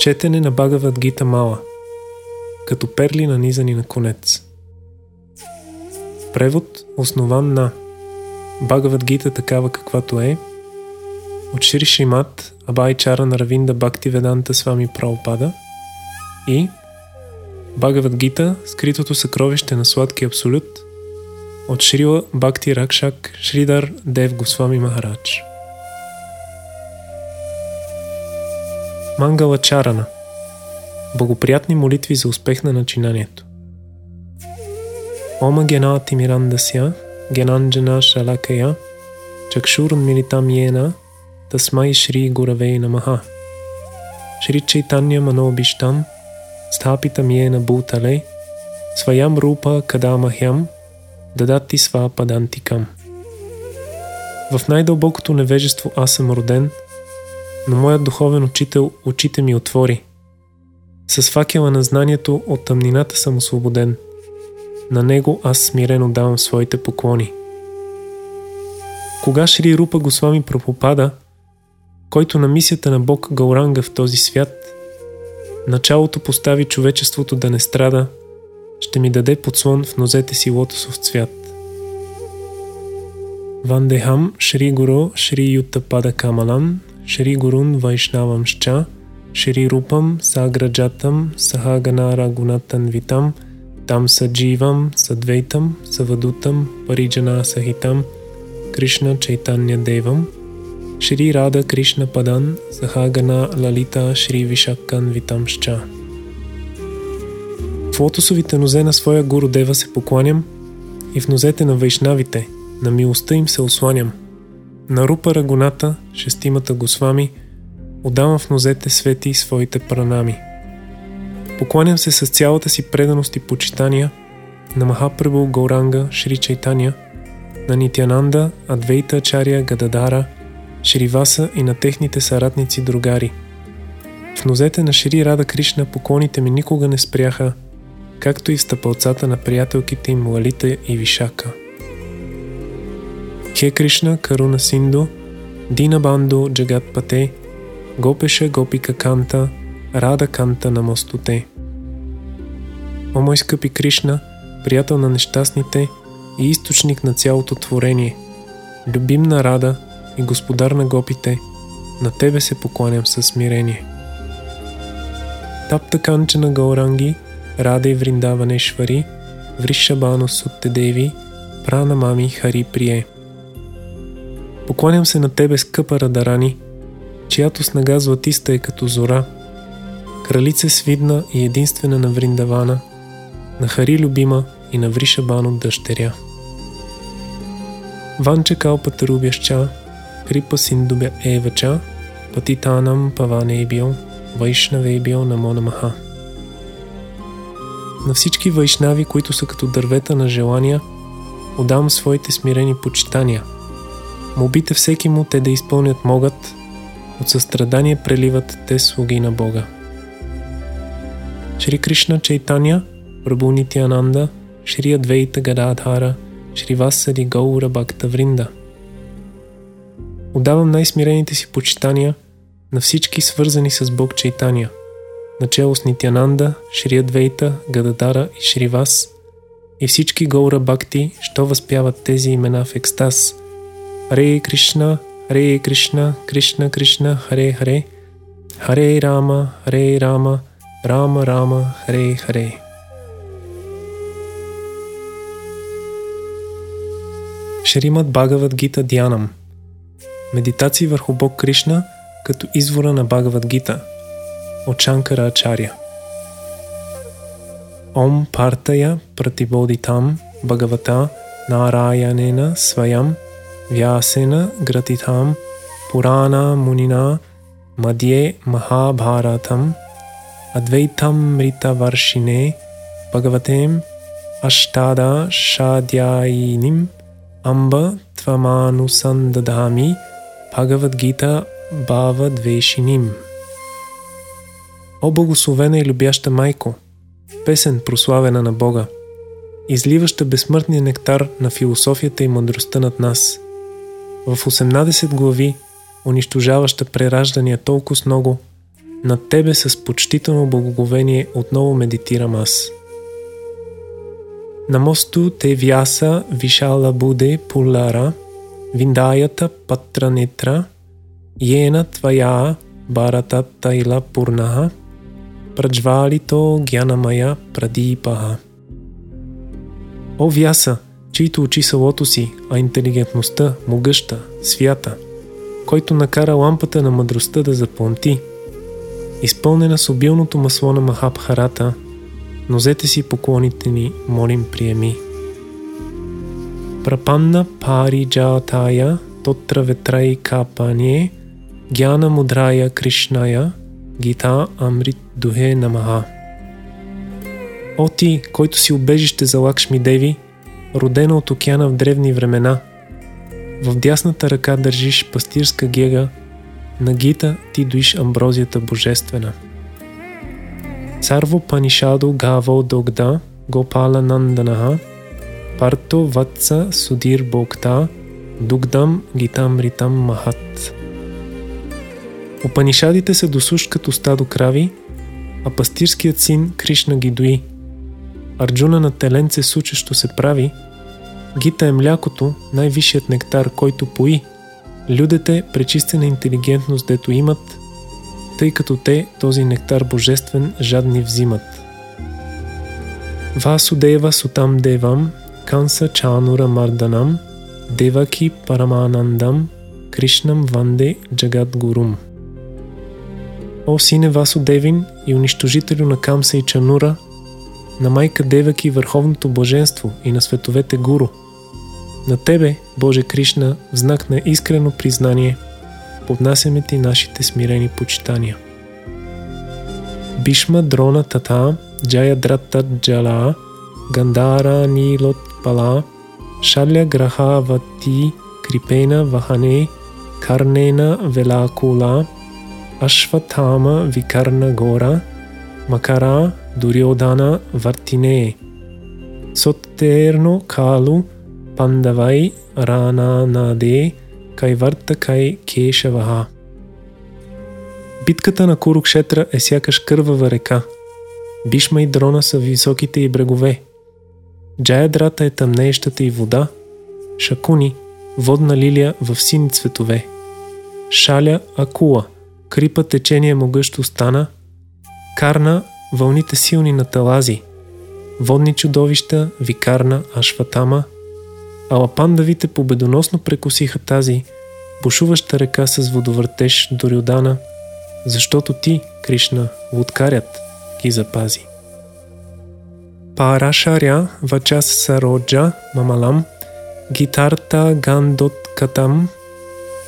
Четене на Багават Гита Мала като перли нанизани на конец. Превод основан на Багават Гита такава каквато е от Шри Шимат Абай Чара на Равинда Бакти Веданта с вами Праопада и Багават Гита Скритото съкровище на сладки абсолют от Шрила Бакти Ракшак Шридар Дев Госвами Махарадж. Мангала Чарана Благоприятни молитви за успех на начинанието. Ома гена тимирандася, генанджана шалакая, чакшур милитам йена, тасмай шри гуравей намаха. Шри Чайтanya Манобиштам, стхапитам йена бутале, своям рупа кадамахям, дадати сва падантикам. В най-дълбокото невежество аз съм роден, но моят духовен учител очите ми отвори. С факела на знанието от тъмнината съм освободен. На него аз смирено давам своите поклони. Кога Шри Рупа Госвами пропопада, който на мисията на Бог Гауранга в този свят, началото постави човечеството да не страда, ще ми даде подслон в нозете си лотосов цвят. Вандехам Шри Гуро Шри Юта Пада Камалан Шри Гурун Вайшнавам Шча Шри Рупам Саграджатам Сахаганара Гунатан Витам Там Садживам Садвейтам Савадутам Париджана Сахитам Кришна Чайтanya Девам Шри Рада Кришна Падан Сахагана Лалита Шри Вишаккан Витамшча В лотосовите нозе на своя гуру Дева се покланям и в нозете на вайшнавите, на милостта им се осланям. На Рупа Рагоната, шестимата Госвами, отдавам в нозете свети своите пранами. Покланям се с цялата си преданост и почитания на Махапрабу Гауранга Шри Чайтания, на Нитянанда, Адвейта Чария Гададара, Шриваса и на техните съратници другари. В нозете на Шри Рада Кришна поклоните ми никога не спряха, както и в стъпалцата на приятелките им Лалита и Вишака. Хе Кришна Каруна Синду, Дина Банду Джагат Пате, Гопеша Гопика Канта, Рада Канта на мостоте. О мой скъпи Кришна, приятел на нещастните и източник на цялото творение, любим на Рада и господар на гопите, на Тебе се покланям със смирение. Тапта Канчана Гауранги, Рада и Вриндаване Швари, Вришабано Сутте Деви, Прана Мами Хари Прие. Покланям се на Тебе, скъпа Радарани, чиято снага златиста е като зора, кралице свидна и единствена на Вриндавана, на Хари любима и на Вришабано дъщеря. Ванча калпата рубяща, крипа синдубя евача, патитанам паванебио, вайшнавебио на Монамаха. На всички вайшнави, които са като дървета на желания, отдам своите смирени почитания. Мобите всеки му те да изпълнят могат, от състрадание преливат те слуги на Бога. Шри Кришна Чайтаня, Прабу Нитянанда, Шри Адвейта Гададхара, Шри Васади Гаура Бакта Вринда. Отдавам най-смирените си почитания на всички свързани с Бог Чайтания, начало с Нитянанда, Шри Адвейта, Гададара и Шри Вас, и всички Гаура Бакти, що възпяват тези имена в екстаз. Харе Кришна, Харе Кришна, Кришна Кришна, Харе Харе, Харе Рама, Харе Рама, Рама Рама, Харе Харе. Шримат Багават Гита Дянам Медитации върху Бог Кришна като извора на Багават Гита от Ачаря. Ом Партая Пратибодитам Бхагавата Нараянена Сваям Vyasena Gratitam Purana Munina Madhye Mahabharatam Advaitam Mrita Varshine Bhagavatem Ashtada Shadhyayinim Amba Tvamanusandadhami Bhagavad Gita Бава Двешиним. О благословена и любяща майко, песен прославена на Бога, изливаща безсмъртния нектар на философията и мъдростта над нас – в 18 глави, унищожаваща прераждания толкова много, над тебе с почтително благоговение отново медитирам аз. Намосту те вяса вишала буде пулара, виндаята патранетра, ена твая барата тайла пурнаха, праджвалито гянамая прадипаха. О Вяса, чието очи са лотоси, а интелигентността могъща, свята, който накара лампата на мъдростта да запламти, изпълнена с обилното масло на Махабхарата, нозете си поклоните ни, молим, приеми. Прапанна пари джатая, тотра ветрай капание, гяна мудрая Кришная, гита амрит духе намаха. О ти, който си убежище за Лакшми Деви, родена от океана в древни времена, в дясната ръка държиш пастирска гега, на гита ти доиш амброзията божествена. Сарво Панишадо Гаво Догда Гопала Нанданаха Парто Ватса Судир Бокта Дугдам Гитам Ритам Махат Опанишадите са досущ като стадо крави, а пастирският син Кришна ги дои. Арджуна на теленце сучещо се прави, Гита е млякото, най-висшият нектар, който пои. Людете пречистена интелигентност, дето имат, тъй като те този нектар божествен жадни взимат. Васудева сутам девам, канса чанура марданам, деваки параманандам, Кришнам ванде джагат гурум. О сине Васудевин и унищожителю на Камса и Чанура, на майка Деваки върховното блаженство и на световете гуру. На Тебе, Боже Кришна, в знак на искрено признание, поднасяме Ти нашите смирени почитания. Бишма дрона тата, джая драта джала, гандара нилот пала, шаля граха вати, крипена вахане, карнена велакула, ашватама викарна гора, макара Duryodhana Vartine Sotterno Kalu Pandavai Рананade Кайварта Кай Кешаваха Битката на Курукшетра е сякаш кървава река. Бишма и Дрона са високите и брегове. Джаядрата е тъмнеещата и вода. Шакуни – водна лилия в сини цветове. Шаля – акула, крипа течение могъщо стана. Карна вълните силни на талази, водни чудовища, викарна, ашватама, а лапандавите победоносно прекусиха тази, бушуваща река с водовъртеж до Рюдана, защото ти, Кришна, луткарят, ги запази. Парашаря Вачас Сароджа Мамалам Гитарта Гандот Катам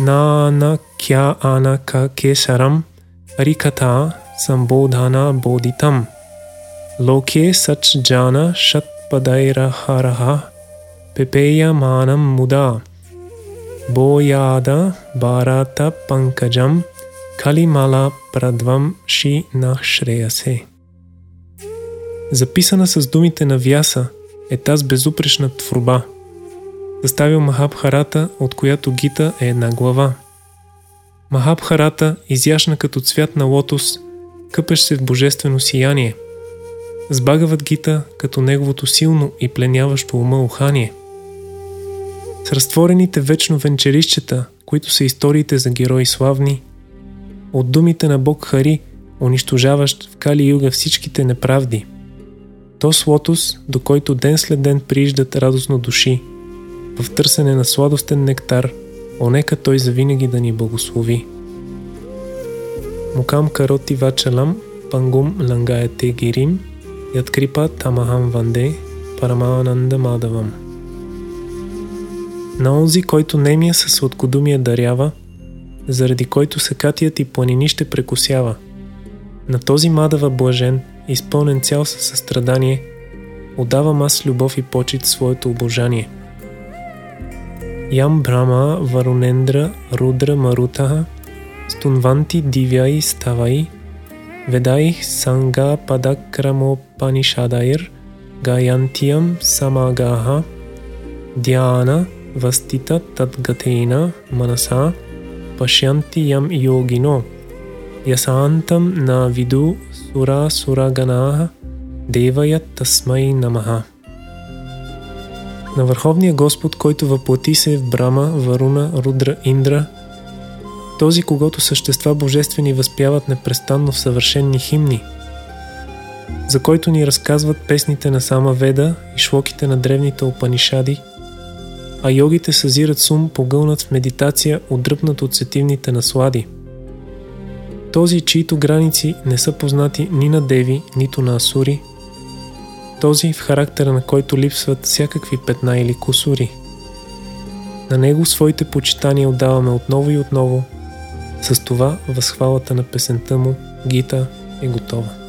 Нана Кя Ана Ка Кесарам Риката Padaira Haraha Pepeya Manam Muda. Boyada Bharata Pankajam Калимала Прадвам Ши Нахшреясе. Записана с думите на Вяса е таз безупречна творба. Заставил Махабхарата, от която Гита е една глава. Махабхарата, изящна като цвят на лотос, къпеш се в божествено сияние. С Багават Гита като неговото силно и пленяващо ума ухание. С разтворените вечно венчерищета, които са историите за герои славни, от думите на Бог Хари, унищожаващ в Кали Юга всичките неправди. То с лотос, до който ден след ден прииждат радостно души, в търсене на сладостен нектар, онека той завинаги да ни благослови. Мукам кароти вачалам, пангум лангаяте гирим, яткрипа тамахам ванде, парамананда мадавам. На онзи, който немия със сладкодумия дарява, заради който сакатият и планини ще прекусява. На този мадава блажен, изпълнен цял със състрадание, отдавам аз любов и почет своето обожание. Ям Брама, Варунендра, Рудра, Марутаха – Стунванти дивяй ставай, ведай санга падакрамопанишадайр, гаянтиям самагаха, дяна вастита тадгатена манаса, пашянти ям йогино, Ясаантам на виду сура сураганааха деваят тасмай намаха. На Върховния Господ, който въплати се в Брама, Варуна, Рудра, Индра, този, когато същества божествени възпяват непрестанно в съвършенни химни, за който ни разказват песните на Сама Веда и шлоките на древните опанишади, а йогите съзират сум погълнат в медитация, отдръпнат от сетивните наслади. Този, чието граници не са познати ни на деви, нито на асури – този в характера на който липсват всякакви петна или кусури. На него своите почитания отдаваме отново и отново, с това възхвалата на песента му Гита е готова.